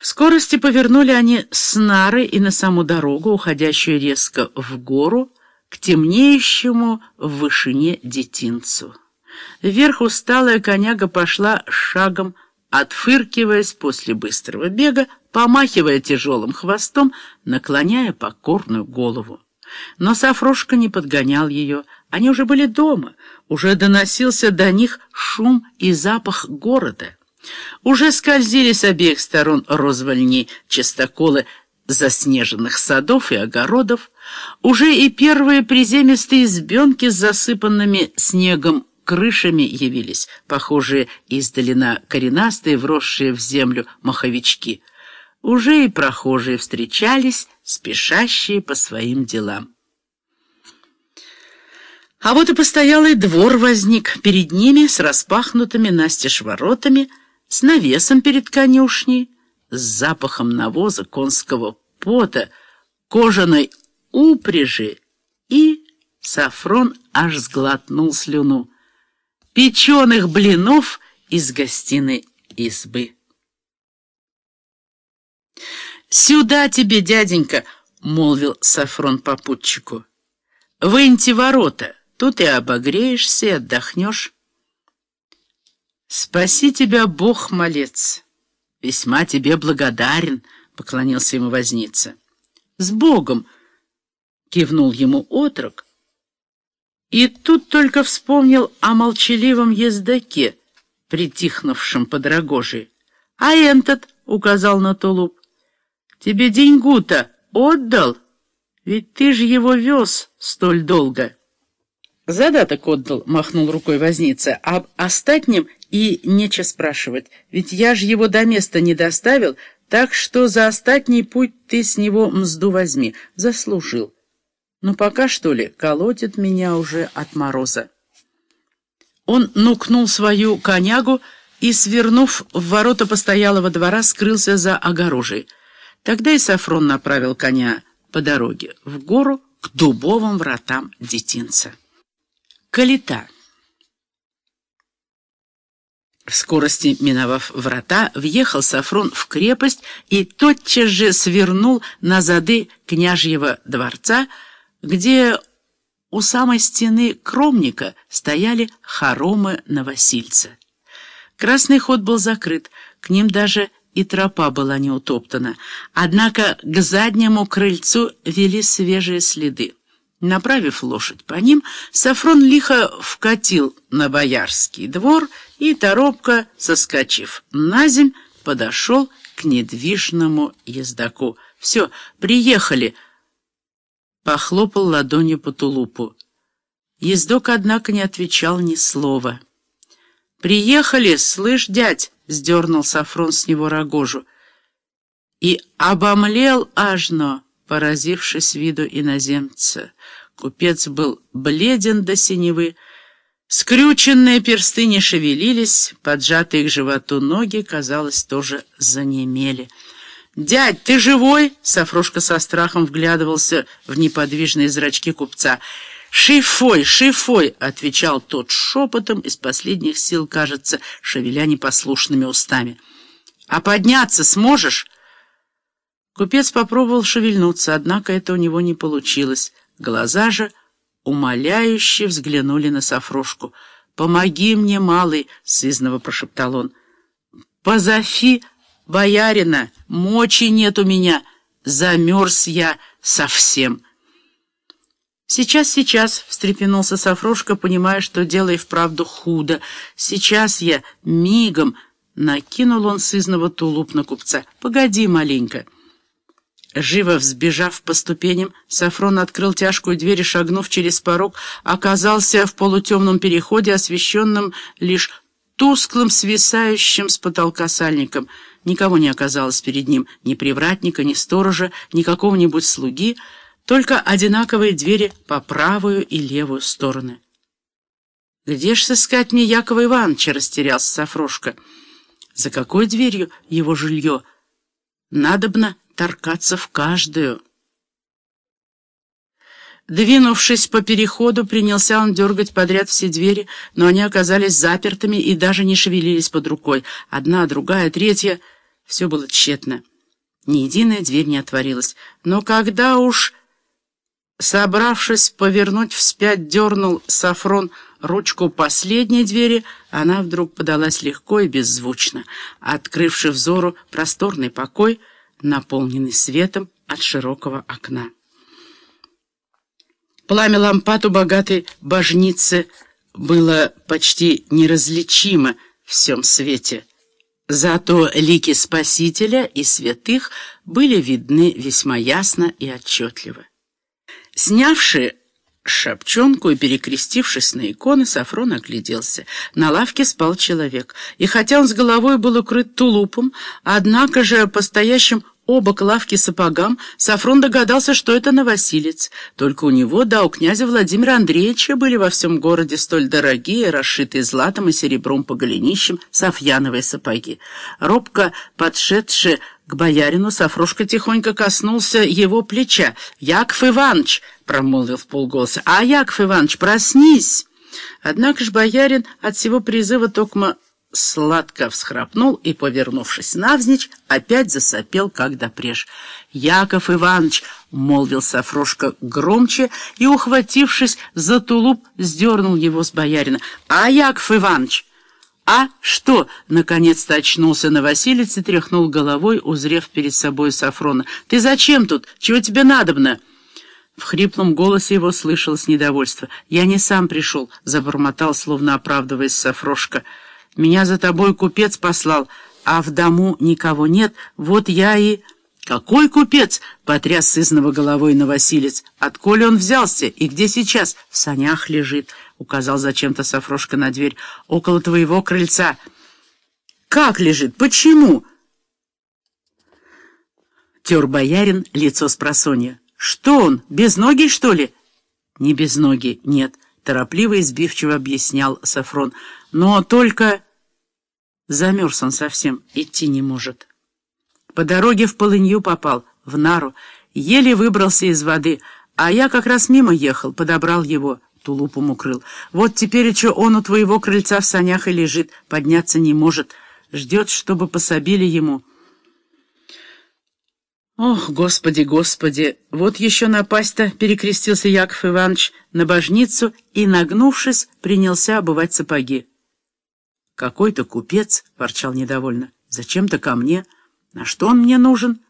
В скорости повернули они с нары и на саму дорогу, уходящую резко в гору, к темнеющему в вышине детинцу. Вверх усталая коняга пошла шагом, отфыркиваясь после быстрого бега, помахивая тяжелым хвостом, наклоняя покорную голову. Но Сафрошка не подгонял ее. Они уже были дома, уже доносился до них шум и запах города. Уже скользили с обеих сторон розвальни частоколы заснеженных садов и огородов, уже и первые приземистые избенки с засыпанными снегом крышами явились, похожие издали на коренастые, вросшие в землю маховички. Уже и прохожие встречались, спешащие по своим делам. А вот и постоялый двор возник перед ними с распахнутыми настежь воротами, с навесом перед конюшней, с запахом навоза, конского пота, кожаной упряжи и Сафрон аж сглотнул слюну. Печеных блинов из гостиной избы. «Сюда тебе, дяденька!» — молвил Сафрон попутчику. «Выньте ворота, тут и обогреешься, и отдохнешь». «Спаси тебя, Бог, малец! Весьма тебе благодарен!» — поклонился ему возница. «С Богом!» — кивнул ему отрок. И тут только вспомнил о молчаливом ездаке, притихнувшем под рогожей. «А этот!» — указал на тулуп. «Тебе деньгу-то отдал? Ведь ты же его вез столь долго». «Задаток отдал», — махнул рукой возница, — «об остатнем и нечего спрашивать, ведь я же его до места не доставил, так что за остатний путь ты с него мзду возьми. Заслужил. Но пока, что ли, колотит меня уже от мороза». Он нукнул свою конягу и, свернув в ворота постоялого двора, скрылся за огорожей. Тогда и Сафрон направил коня по дороге в гору к дубовым вратам детинца. Калита. В скорости, миновав врата, въехал Сафрон в крепость и тотчас же свернул на зады княжьего дворца, где у самой стены кромника стояли хоромы новосильца. Красный ход был закрыт, к ним даже и тропа была не утоптана, однако к заднему крыльцу вели свежие следы. Направив лошадь по ним, Сафрон лихо вкатил на боярский двор и, торопко соскочив на земь, подошел к недвижному ездаку. «Все, приехали!» Похлопал ладонью по тулупу. Ездок, однако, не отвечал ни слова. «Приехали, слышь, дядь!» — сдернул Сафрон с него рогожу. И обомлел ажно поразившись виду иноземца. Купец был бледен до синевы, скрюченные персты не шевелились, поджатые к животу ноги, казалось, тоже занемели. «Дядь, ты живой?» — Сафрошка со страхом вглядывался в неподвижные зрачки купца. «Шифой, шифой!» — отвечал тот шепотом, из последних сил, кажется, шевеля непослушными устами. «А подняться сможешь?» Купец попробовал шевельнуться, однако это у него не получилось. Глаза же умоляюще взглянули на Сафрошку. «Помоги мне, малый!» — сызново прошептал он. «Позови боярина! Мочи нет у меня! Замерз я совсем!» «Сейчас, сейчас!» — встрепенулся Сафрошка, понимая, что дело и вправду худо. «Сейчас я мигом!» — накинул он сызного тулуп на купца. «Погоди маленько!» Живо взбежав по ступеням, Сафрон открыл тяжкую дверь и, шагнув через порог, оказался в полутемном переходе, освещенном лишь тусклым, свисающим с потолка сальником. Никого не оказалось перед ним, ни привратника, ни сторожа, ни какого-нибудь слуги, только одинаковые двери по правую и левую стороны. «Где ж сыскать мне Якова Ивановича?» — растерялся Сафрошка. «За какой дверью его жилье?» «Надобно торкаться в каждую. Двинувшись по переходу, принялся он дергать подряд все двери, но они оказались запертыми и даже не шевелились под рукой. Одна, другая, третья... Все было тщетно. Ни единая дверь не отворилась. Но когда уж, собравшись повернуть вспять, дернул Сафрон ручку последней двери, она вдруг подалась легко и беззвучно, открывши взору просторный покой, наполненный светом от широкого окна. Пламя лампад у богатой божницы было почти неразличимо в всем свете. Зато лики Спасителя и святых были видны весьма ясно и отчетливо. Снявши шапчонку и перекрестившись на иконы, Сафрон огляделся. На лавке спал человек, и хотя он с головой был укрыт тулупом, однако же по стоящим оба к лавке сапогам, Сафрон догадался, что это новосилец. Только у него, да, у князя Владимира Андреевича были во всем городе столь дорогие, расшитые златом и серебром по голенищам, софьяновые сапоги. Робко подшедший к боярину, Сафрошка тихонько коснулся его плеча. «Яков Иванович!» — промолвил в полголоса. «А, Яков Иванович, проснись!» Однако ж боярин от всего призыва токма сладко всхрапнул и, повернувшись навзничь, опять засопел, как допреж. «Яков Иванович!» — молвил Сафрошка громче и, ухватившись за тулуп, сдернул его с боярина. «А, Яков Иванович!» «А что?» — наконец-то очнулся на Василец и тряхнул головой, узрев перед собой Сафрона. «Ты зачем тут? Чего тебе надобно?» В хриплом голосе его слышалось недовольство. «Я не сам пришел», — забормотал, словно оправдываясь Сафрошка. Меня за тобой купец послал, а в дому никого нет, вот я и...» «Какой купец?» — потряс сызного головой Новосилец. «Отколи он взялся? И где сейчас?» «В санях лежит», — указал зачем-то Сафрошка на дверь. «Около твоего крыльца». «Как лежит? Почему?» Тер боярин лицо с просонья. «Что он, без ноги, что ли?» «Не без ноги, нет», — торопливо и сбивчиво объяснял Сафрон. «Но только...» Замерз он совсем, идти не может. По дороге в полынью попал, в нару, еле выбрался из воды, а я как раз мимо ехал, подобрал его, тулупом укрыл. Вот теперь еще он у твоего крыльца в санях и лежит, подняться не может, ждет, чтобы пособили ему. Ох, господи, господи, вот еще напасть-то перекрестился Яков Иванович на божницу и, нагнувшись, принялся обувать сапоги. «Какой-то купец», — ворчал недовольно, — «зачем-то ко мне? На что он мне нужен?»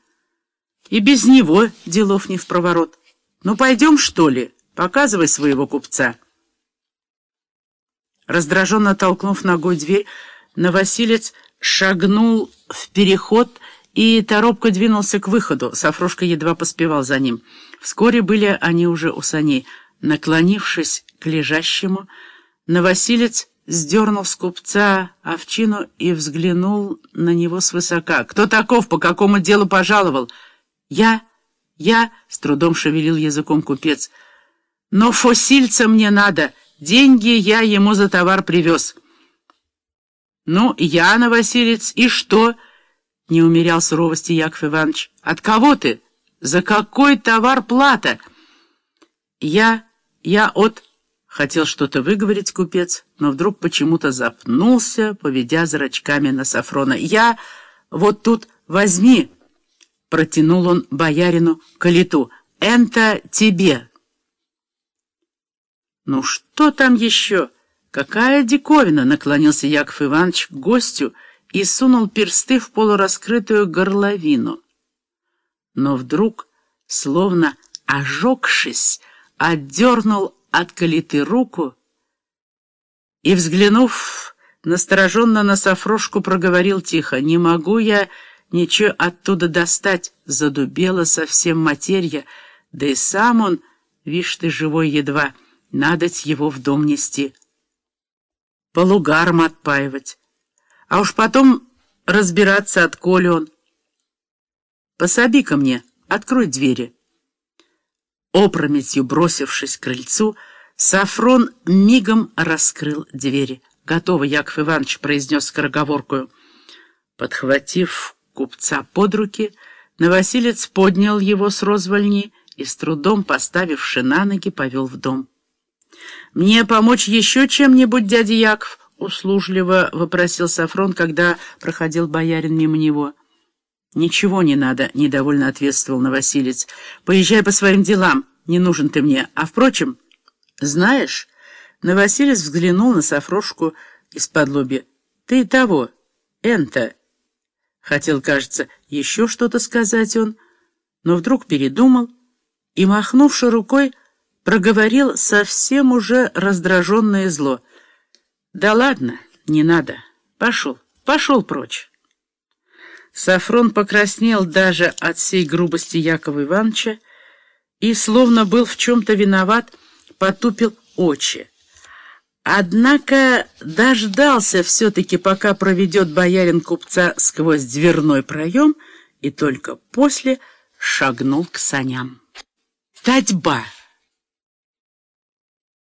«И без него делов не в проворот. Ну, пойдем, что ли? Показывай своего купца». Раздраженно толкнув ногой дверь, Новосилец шагнул в переход и торопко двинулся к выходу. Сафрошка едва поспевал за ним. Вскоре были они уже у саней. Наклонившись к лежащему, Новосилец сдернул с купца овчину и взглянул на него свысока. «Кто таков? По какому делу пожаловал?» «Я? Я?» — с трудом шевелил языком купец. «Но фосильца мне надо. Деньги я ему за товар привез». «Ну, Яна Василец, и что?» — не умерял суровости Яков Иванович. «От кого ты? За какой товар плата?» «Я... я от...» Хотел что-то выговорить купец, но вдруг почему-то запнулся, поведя зрачками на Сафрона. «Я вот тут возьми!» Протянул он боярину калиту. «Энто тебе!» «Ну что там еще? Какая диковина!» Наклонился Яков Иванович к гостю и сунул персты в полураскрытую горловину. Но вдруг, словно ожегшись, отдернул откали ты руку и, взглянув настороженно на Сафрошку, проговорил тихо, «Не могу я ничего оттуда достать, задубела совсем материя, да и сам он, вишь ты, живой едва, надоть его в дом нести, полугарм отпаивать, а уж потом разбираться, отколи он. Пособи ко мне, открой двери». Опрометью бросившись к крыльцу, Сафрон мигом раскрыл двери. «Готово, Яков Иванович», — произнес скороговоркую. Подхватив купца под руки, Новосилец поднял его с розвольни и, с трудом поставивши на ноги, повел в дом. «Мне помочь еще чем-нибудь, дядя Яков?» — услужливо вопросил Сафрон, когда проходил боярин мимо него. «Ничего не надо», — недовольно ответствовал Новосилец. «Поезжай по своим делам, не нужен ты мне. А, впрочем, знаешь...» Новосилец взглянул на Сафрошку из-под лоби. «Ты того, энто...» Хотел, кажется, еще что-то сказать он, но вдруг передумал и, махнувши рукой, проговорил совсем уже раздраженное зло. «Да ладно, не надо. Пошел, пошел прочь». Сафрон покраснел даже от всей грубости Якова Ивановича и, словно был в чем-то виноват, потупил очи. Однако дождался все-таки, пока проведет боярин купца сквозь дверной проем, и только после шагнул к саням. «Татьба!»